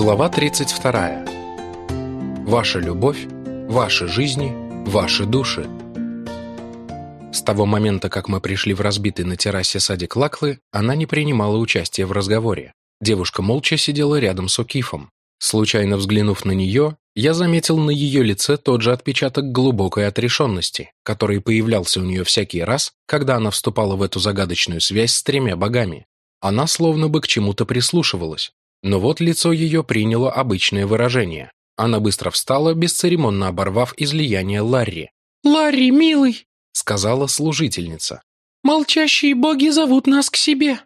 Глава 32. Ваша любовь, ваши жизни, ваши души. С того момента, как мы пришли в разбитый на террасе садик Лаклы, она не принимала участия в разговоре. Девушка молча сидела рядом с Окифом. Случайно взглянув на нее, я заметил на ее лице тот же отпечаток глубокой отрешенности, который появлялся у нее всякий раз, когда она вступала в эту загадочную связь с тремя богами. Она словно бы к чему-то прислушивалась, но вот лицо ее приняло обычное выражение. Она быстро встала, бесцеремонно оборвав излияние Ларри. «Ларри, милый!» — сказала служительница. «Молчащие боги зовут нас к себе!»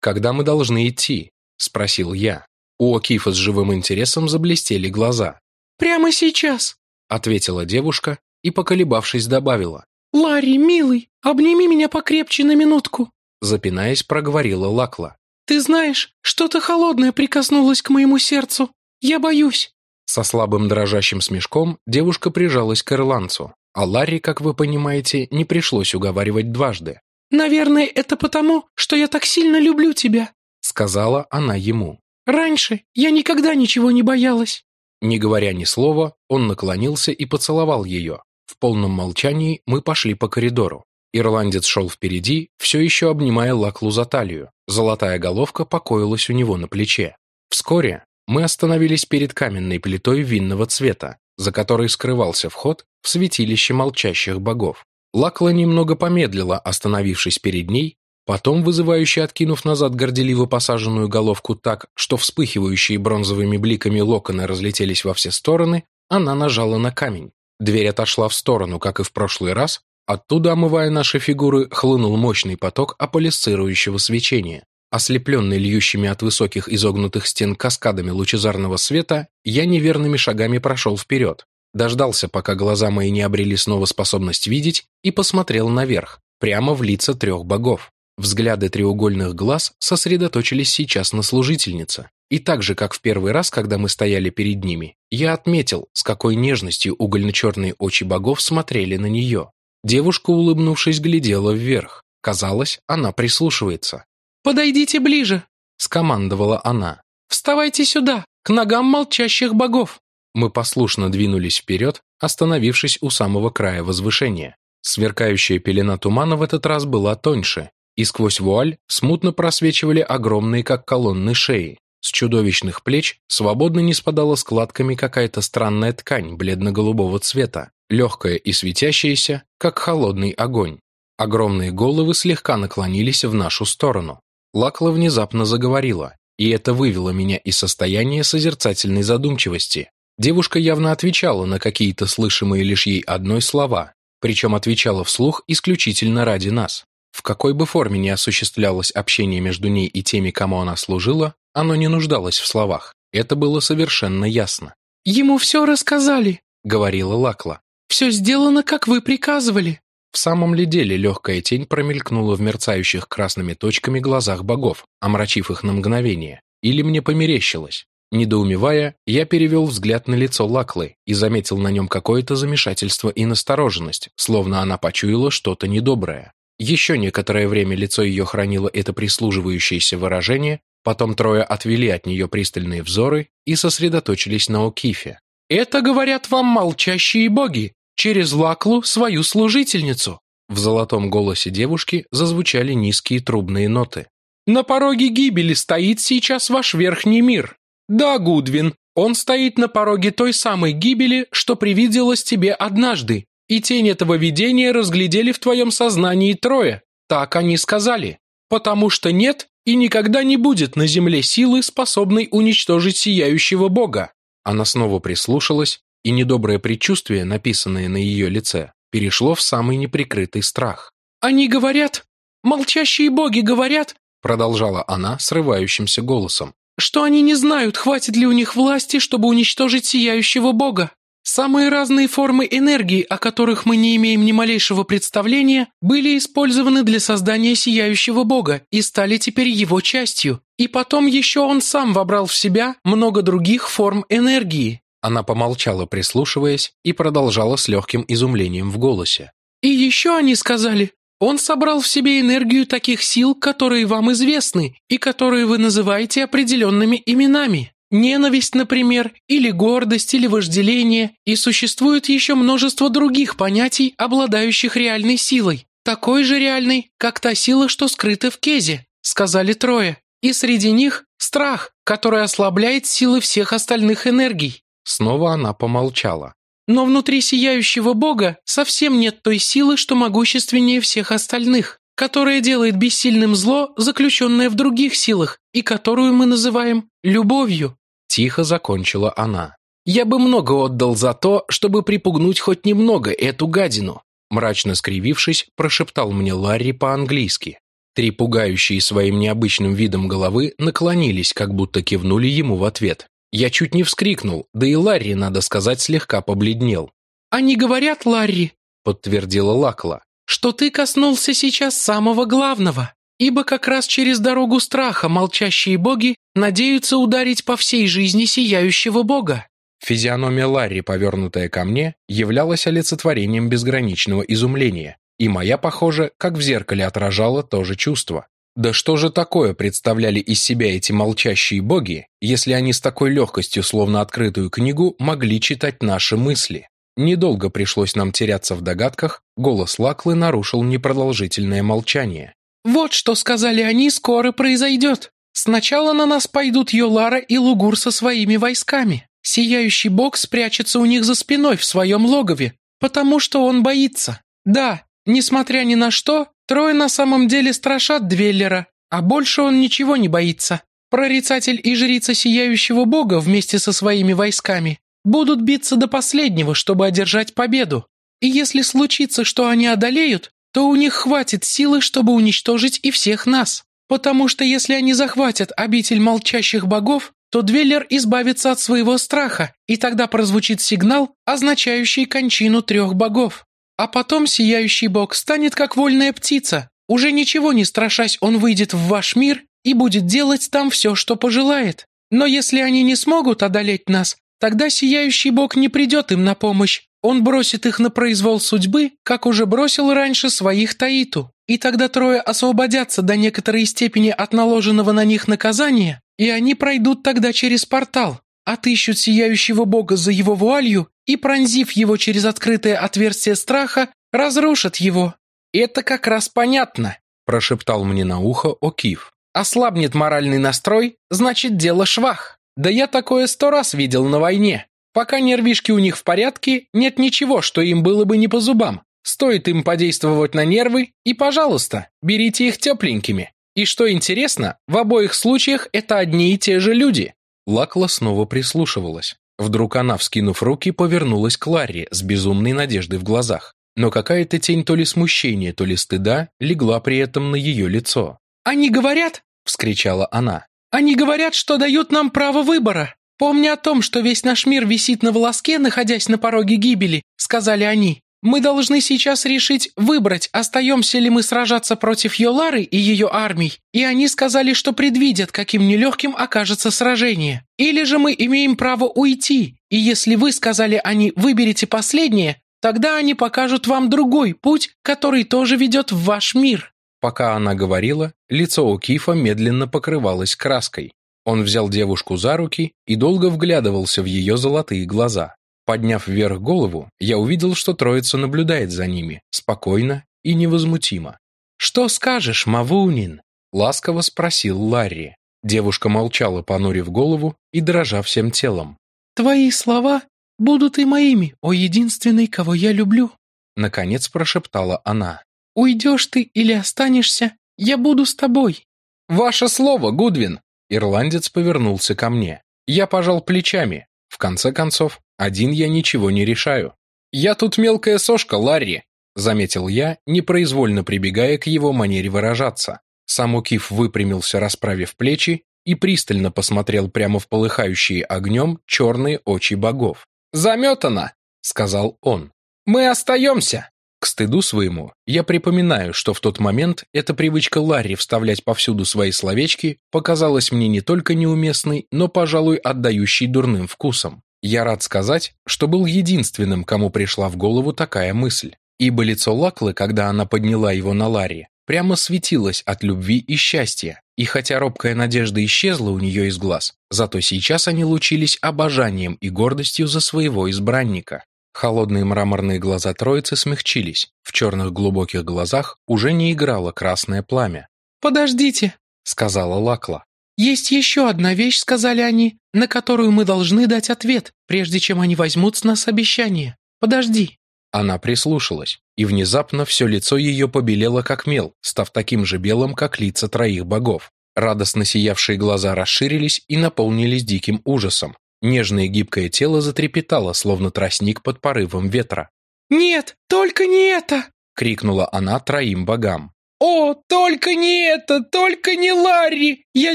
«Когда мы должны идти?» — спросил я. У Окифа с живым интересом заблестели глаза. «Прямо сейчас!» — ответила девушка и, поколебавшись, добавила. «Ларри, милый, обними меня покрепче на минутку!» Запинаясь, проговорила Лакла. «Ты знаешь, что-то холодное прикоснулось к моему сердцу. Я боюсь». Со слабым дрожащим смешком девушка прижалась к ирландцу, а Ларри, как вы понимаете, не пришлось уговаривать дважды. «Наверное, это потому, что я так сильно люблю тебя», сказала она ему. «Раньше я никогда ничего не боялась». Не говоря ни слова, он наклонился и поцеловал ее. В полном молчании мы пошли по коридору. Ирландец шел впереди, все еще обнимая Лаклу за талию. Золотая головка покоилась у него на плече. Вскоре мы остановились перед каменной плитой винного цвета, за которой скрывался вход в святилище молчащих богов. Лакла немного помедлила, остановившись перед ней, потом, вызывающе откинув назад горделиво посаженную головку так, что вспыхивающие бронзовыми бликами локоны разлетелись во все стороны, она нажала на камень. Дверь отошла в сторону, как и в прошлый раз, Оттуда, омывая наши фигуры, хлынул мощный поток аполисцирующего свечения. Ослепленный льющими от высоких изогнутых стен каскадами лучезарного света, я неверными шагами прошел вперед. Дождался, пока глаза мои не обрели снова способность видеть, и посмотрел наверх, прямо в лица трех богов. Взгляды треугольных глаз сосредоточились сейчас на служительнице. И так же, как в первый раз, когда мы стояли перед ними, я отметил, с какой нежностью угольно-черные очи богов смотрели на нее. Девушка, улыбнувшись, глядела вверх. Казалось, она прислушивается. «Подойдите ближе!» – скомандовала она. «Вставайте сюда, к ногам молчащих богов!» Мы послушно двинулись вперед, остановившись у самого края возвышения. Сверкающая пелена тумана в этот раз была тоньше, и сквозь вуаль смутно просвечивали огромные, как колонны, шеи. С чудовищных плеч свободно не спадала складками какая-то странная ткань бледно-голубого цвета, легкая и светящаяся, как холодный огонь. Огромные головы слегка наклонились в нашу сторону. Лакла внезапно заговорила, и это вывело меня из состояния созерцательной задумчивости. Девушка явно отвечала на какие-то слышимые лишь ей одной слова, причем отвечала вслух исключительно ради нас. В какой бы форме ни осуществлялось общение между ней и теми, кому она служила, оно не нуждалось в словах. Это было совершенно ясно. «Ему все рассказали», — говорила Лакла. «Все сделано, как вы приказывали». В самом ли деле легкая тень промелькнула в мерцающих красными точками глазах богов, омрачив их на мгновение. Или мне померещилось? Недоумевая, я перевел взгляд на лицо Лаклы и заметил на нем какое-то замешательство и настороженность, словно она почуяла что-то недоброе. Еще некоторое время лицо ее хранило это прислуживающееся выражение, потом трое отвели от нее пристальные взоры и сосредоточились на Окифе. «Это, говорят вам, молчащие боги!» Через Лаклу свою служительницу». В золотом голосе девушки зазвучали низкие трубные ноты. «На пороге гибели стоит сейчас ваш верхний мир. Да, Гудвин, он стоит на пороге той самой гибели, что привиделось тебе однажды, и тень этого видения разглядели в твоем сознании трое. Так они сказали. Потому что нет и никогда не будет на земле силы, способной уничтожить сияющего бога». Она снова прислушалась и недоброе предчувствие, написанное на ее лице, перешло в самый неприкрытый страх. «Они говорят, молчащие боги говорят», продолжала она срывающимся голосом, «что они не знают, хватит ли у них власти, чтобы уничтожить сияющего бога. Самые разные формы энергии, о которых мы не имеем ни малейшего представления, были использованы для создания сияющего бога и стали теперь его частью. И потом еще он сам вобрал в себя много других форм энергии. Она помолчала, прислушиваясь, и продолжала с легким изумлением в голосе. «И еще они сказали, он собрал в себе энергию таких сил, которые вам известны и которые вы называете определенными именами. Ненависть, например, или гордость, или вожделение, и существует еще множество других понятий, обладающих реальной силой, такой же реальной, как та сила, что скрыта в Кезе, сказали трое. И среди них страх, который ослабляет силы всех остальных энергий. Снова она помолчала. Но внутри сияющего бога совсем нет той силы, что могущественнее всех остальных, которая делает бессильным зло, заключенное в других силах, и которую мы называем любовью. Тихо закончила она. Я бы много отдал за то, чтобы припугнуть хоть немного эту гадину. Мрачно скривившись, прошептал мне Ларри по-английски. Три пугающие своим необычным видом головы наклонились, как будто кивнули ему в ответ. Я чуть не вскрикнул, да и Ларри, надо сказать, слегка побледнел. «Они говорят, Ларри», — подтвердила Лакла, «что ты коснулся сейчас самого главного, ибо как раз через дорогу страха молчащие боги надеются ударить по всей жизни сияющего бога». Физиономия Ларри, повернутая ко мне, являлась олицетворением безграничного изумления, и моя, похоже, как в зеркале отражала то же чувство. Да что же такое представляли из себя эти молчащие боги, если они с такой легкостью, словно открытую книгу, могли читать наши мысли? Недолго пришлось нам теряться в догадках, голос Лаклы нарушил непродолжительное молчание. «Вот что сказали они, скоро произойдет. Сначала на нас пойдут Йолара и Лугур со своими войсками. Сияющий бог спрячется у них за спиной в своем логове, потому что он боится. Да, несмотря ни на что, Трое на самом деле страшат Двеллера, а больше он ничего не боится. Прорицатель и жрица Сияющего Бога вместе со своими войсками будут биться до последнего, чтобы одержать победу. И если случится, что они одолеют, то у них хватит силы, чтобы уничтожить и всех нас. Потому что если они захватят обитель молчащих богов, то Двеллер избавится от своего страха, и тогда прозвучит сигнал, означающий кончину трех богов. А потом сияющий бог станет как вольная птица. Уже ничего не страшась, он выйдет в ваш мир и будет делать там все, что пожелает. Но если они не смогут одолеть нас, тогда сияющий бог не придет им на помощь. Он бросит их на произвол судьбы, как уже бросил раньше своих Таиту. И тогда трое освободятся до некоторой степени от наложенного на них наказания, и они пройдут тогда через портал, отыщут сияющего бога за его вуалью и, пронзив его через открытое отверстие страха, разрушат его. «Это как раз понятно», – прошептал мне на ухо Окиф. «Ослабнет моральный настрой, значит, дело швах. Да я такое сто раз видел на войне. Пока нервишки у них в порядке, нет ничего, что им было бы не по зубам. Стоит им подействовать на нервы, и, пожалуйста, берите их тепленькими. И что интересно, в обоих случаях это одни и те же люди». Лакла снова прислушивалась. Вдруг она, вскинув руки, повернулась к Ларри с безумной надеждой в глазах. Но какая-то тень то ли смущения, то ли стыда легла при этом на ее лицо. «Они говорят!» — вскричала она. «Они говорят, что дают нам право выбора. Помня о том, что весь наш мир висит на волоске, находясь на пороге гибели, сказали они, мы должны сейчас решить, выбрать, остаемся ли мы сражаться против Йолары и ее армий, и они сказали, что предвидят, каким нелегким окажется сражение. Или же мы имеем право уйти, и если вы, сказали они, выберете последнее, тогда они покажут вам другой путь, который тоже ведет в ваш мир». Пока она говорила, лицо у Кифа медленно покрывалось краской. Он взял девушку за руки и долго вглядывался в ее золотые глаза. Подняв вверх голову, я увидел, что троица наблюдает за ними, спокойно и невозмутимо. «Что скажешь, Мавунин?» — ласково спросил Ларри. Девушка молчала, понурив голову и дрожа всем телом. «Твои слова будут и моими, о единственный, кого я люблю», — наконец прошептала она. «Уйдешь ты или останешься, я буду с тобой». «Ваше слово, Гудвин!» Ирландец повернулся ко мне. Я пожал плечами. В конце концов, один я ничего не решаю. Я тут мелкая сошка, Ларри, заметил я, непроизвольно прибегая к его манере выражаться. Сам Укиф выпрямился, расправив плечи, и пристально посмотрел прямо в полыхающие огнем черные очи богов. «Заметано!» — сказал он. «Мы остаемся!» К стыду своему, я припоминаю, что в тот момент эта привычка Ларри вставлять повсюду свои словечки показалась мне не только неуместной, но, пожалуй, отдающей дурным вкусом. Я рад сказать, что был единственным, кому пришла в голову такая мысль, ибо лицо Лаклы, когда она подняла его на Ларри, прямо светилось от любви и счастья, И хотя робкая надежда исчезла у нее из глаз, зато сейчас они лучились обожанием и гордостью за своего избранника. Холодные мраморные глаза троицы смягчились, в черных глубоких глазах уже не играло красное пламя. «Подождите», — сказала Лакла. «Есть еще одна вещь, — сказали они, — на которую мы должны дать ответ, прежде чем они возьмут с нас обещание. Подожди». Она прислушалась, и внезапно все лицо ее побелело как мел, став таким же белым, как лица троих богов. Радостно сиявшие глаза расширились и наполнились диким ужасом. Нежное гибкое тело затрепетало, словно тростник под порывом ветра. «Нет, только не это!» — крикнула она троим богам. «О, только не это, только не Ларри! Я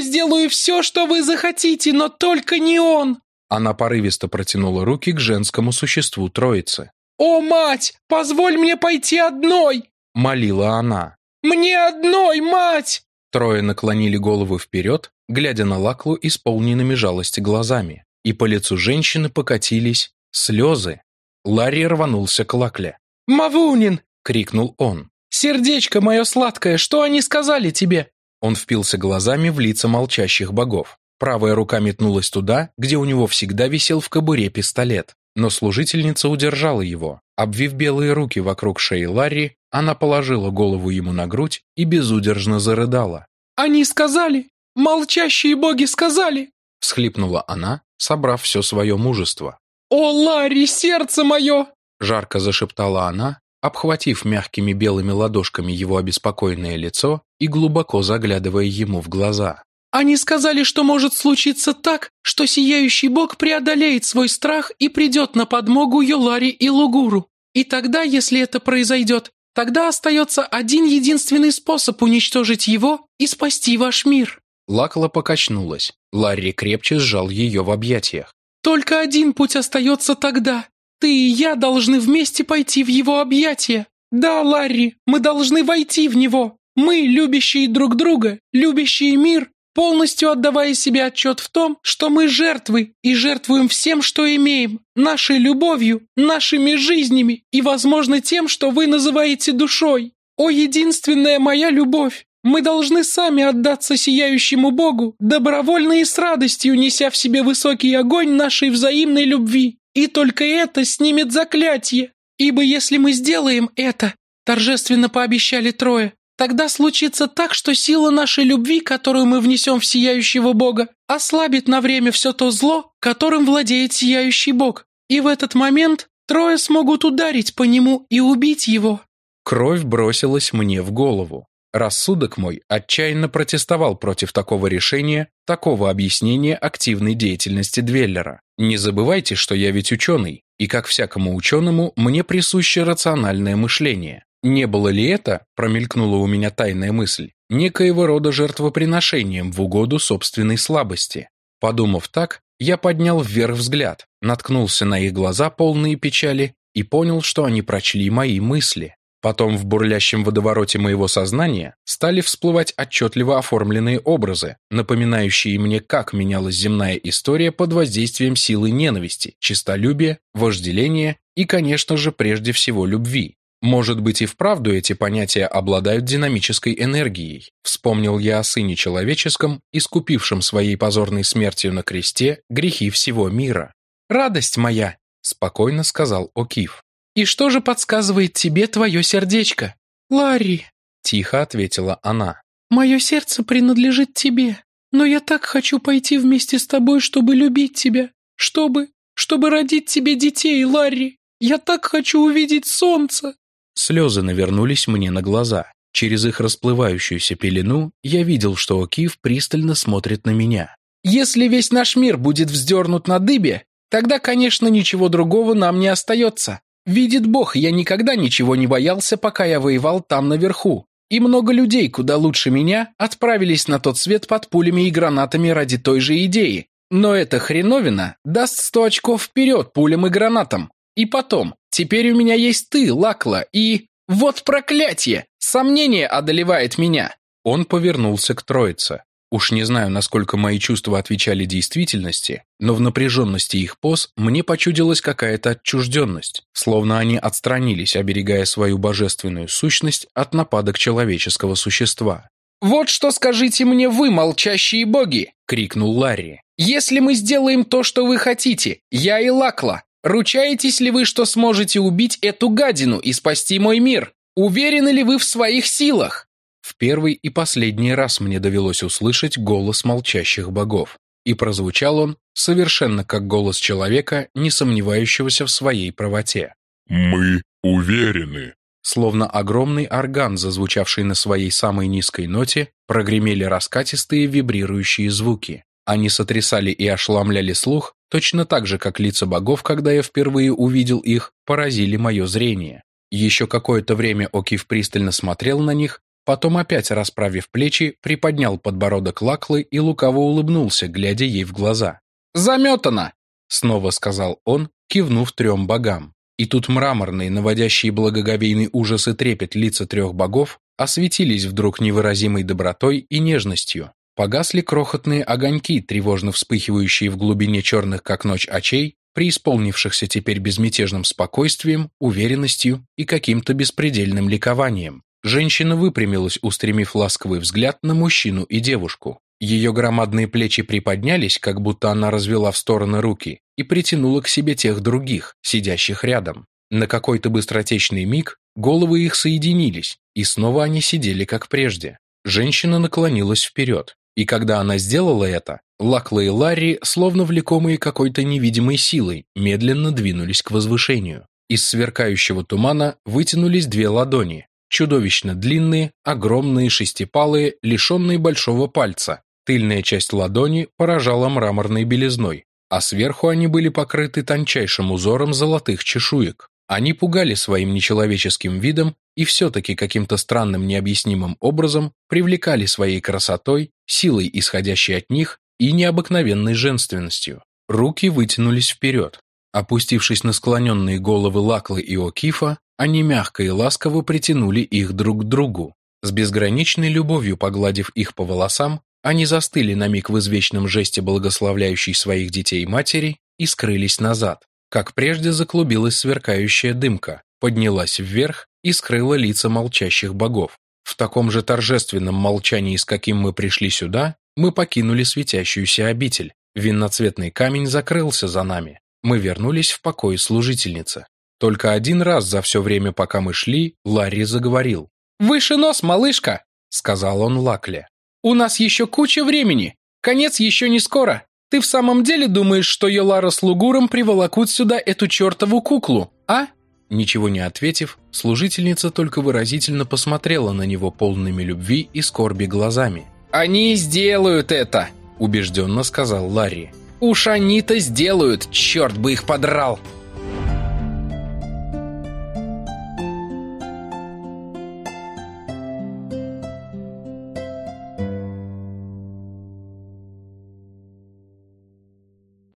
сделаю все, что вы захотите, но только не он!» Она порывисто протянула руки к женскому существу троицы. «О, мать, позволь мне пойти одной!» — молила она. «Мне одной, мать!» Трое наклонили голову вперед, глядя на Лаклу исполненными жалости глазами, и по лицу женщины покатились слезы. Ларри рванулся к Лакле. «Мавунин!» — крикнул он. «Сердечко мое сладкое, что они сказали тебе?» Он впился глазами в лица молчащих богов. Правая рука метнулась туда, где у него всегда висел в кобуре пистолет. Но служительница удержала его. Обвив белые руки вокруг шеи Ларри, она положила голову ему на грудь и безудержно зарыдала. «Они сказали! Молчащие боги сказали!» всхлипнула она, собрав все свое мужество. «О, Ларри, сердце мое!» жарко зашептала она, обхватив мягкими белыми ладошками его обеспокоенное лицо и глубоко заглядывая ему в глаза. «Они сказали, что может случиться так, что сияющий бог преодолеет свой страх и придет на подмогу Юлари и Лугуру. И тогда, если это произойдет, тогда остается один единственный способ уничтожить его и спасти ваш мир». Лакла покачнулась. Ларри крепче сжал ее в объятиях. «Только один путь остается тогда. Ты и я должны вместе пойти в его объятия. Да, Ларри, мы должны войти в него. Мы, любящие друг друга, любящие мир, полностью отдавая себе отчет в том, что мы жертвы и жертвуем всем, что имеем, нашей любовью, нашими жизнями и, возможно, тем, что вы называете душой. О, единственная моя любовь! Мы должны сами отдаться сияющему Богу, добровольно и с радостью неся в себе высокий огонь нашей взаимной любви. И только это снимет заклятие. Ибо если мы сделаем это, торжественно пообещали трое, тогда случится так, что сила нашей любви, которую мы внесем в сияющего Бога, ослабит на время все то зло, которым владеет сияющий Бог. И в этот момент трое смогут ударить по нему и убить его. Кровь бросилась мне в голову. Рассудок мой отчаянно протестовал против такого решения, такого объяснения активной деятельности Двеллера. Не забывайте, что я ведь ученый, и как всякому ученому мне присуще рациональное мышление. Не было ли это, промелькнула у меня тайная мысль, некоего рода жертвоприношением в угоду собственной слабости? Подумав так, я поднял вверх взгляд, наткнулся на их глаза полные печали и понял, что они прочли мои мысли. Потом в бурлящем водовороте моего сознания стали всплывать отчетливо оформленные образы, напоминающие мне, как менялась земная история под воздействием силы ненависти, честолюбия, вожделения и, конечно же, прежде всего любви. Может быть и вправду эти понятия обладают динамической энергией. Вспомнил я о Сыне Человеческом, искупившем своей позорной смертью на кресте грехи всего мира. «Радость моя!» – спокойно сказал Окиф. «И что же подсказывает тебе твое сердечко?» «Ларри», — тихо ответила она. «Мое сердце принадлежит тебе, но я так хочу пойти вместе с тобой, чтобы любить тебя, чтобы... чтобы родить тебе детей, Ларри. Я так хочу увидеть солнце». Слезы навернулись мне на глаза. Через их расплывающуюся пелену я видел, что Окиф пристально смотрит на меня. «Если весь наш мир будет вздернут на дыбе, тогда, конечно, ничего другого нам не остается. Видит Бог, я никогда ничего не боялся, пока я воевал там наверху. И много людей, куда лучше меня, отправились на тот свет под пулями и гранатами ради той же идеи. Но эта хреновина даст сто очков вперед пулям и гранатам. И потом, теперь у меня есть ты, Лакла, и... Вот проклятие! Сомнение одолевает меня. Он повернулся к троице. Уж не знаю, насколько мои чувства отвечали действительности, но в напряженности их поз мне почудилась какая-то отчужденность, словно они отстранились, оберегая свою божественную сущность от нападок человеческого существа. «Вот что скажите мне вы, молчащие боги!» — крикнул Ларри. «Если мы сделаем то, что вы хотите, я и Лакла, ручаетесь ли вы, что сможете убить эту гадину и спасти мой мир? Уверены ли вы в своих силах?» В первый и последний раз мне довелось услышать голос молчащих богов. И прозвучал он совершенно как голос человека, не сомневающегося в своей правоте. «Мы уверены». Словно огромный орган, зазвучавший на своей самой низкой ноте, прогремели раскатистые вибрирующие звуки. Они сотрясали и ошламляли слух, точно так же, как лица богов, когда я впервые увидел их, поразили мое зрение. Еще какое-то время Окиф пристально смотрел на них, Потом опять, расправив плечи, приподнял подбородок Лаклы и лукаво улыбнулся, глядя ей в глаза. «Заметано!» — снова сказал он, кивнув трем богам. И тут мраморные, наводящие благоговейный ужас и трепет лица трех богов осветились вдруг невыразимой добротой и нежностью. Погасли крохотные огоньки, тревожно вспыхивающие в глубине черных как ночь очей, преисполнившихся теперь безмятежным спокойствием, уверенностью и каким-то беспредельным ликованием. Женщина выпрямилась, устремив ласковый взгляд на мужчину и девушку. Ее громадные плечи приподнялись, как будто она развела в стороны руки, и притянула к себе тех других, сидящих рядом. На какой-то быстротечный миг головы их соединились, и снова они сидели как прежде. Женщина наклонилась вперед, и когда она сделала это, Лакла и Ларри, словно влекомые какой-то невидимой силой, медленно двинулись к возвышению. Из сверкающего тумана вытянулись две ладони, чудовищно длинные, огромные, шестипалые, лишенные большого пальца. Тыльная часть ладони поражала мраморной белизной, а сверху они были покрыты тончайшим узором золотых чешуек. Они пугали своим нечеловеческим видом и все-таки каким-то странным необъяснимым образом привлекали своей красотой, силой, исходящей от них, и необыкновенной женственностью. Руки вытянулись вперед. Опустившись на склоненные головы Лаклы и Окифа, они мягко и ласково притянули их друг к другу. С безграничной любовью погладив их по волосам, они застыли на миг в извечном жесте благословляющей своих детей матери и скрылись назад. Как прежде заклубилась сверкающая дымка, поднялась вверх и скрыла лица молчащих богов. В таком же торжественном молчании, с каким мы пришли сюда, мы покинули светящуюся обитель. Винноцветный камень закрылся за нами. Мы вернулись в покой служительницы. Только один раз за все время, пока мы шли, Ларри заговорил. «Выше нос, малышка!» — сказал он Лакле. «У нас еще куча времени. Конец еще не скоро. Ты в самом деле думаешь, что Йолара с Лугуром приволокут сюда эту чертову куклу, а?» Ничего не ответив, служительница только выразительно посмотрела на него полными любви и скорби глазами. «Они сделают это!» – убежденно сказал Ларри. «Уж они-то сделают, черт бы их подрал!»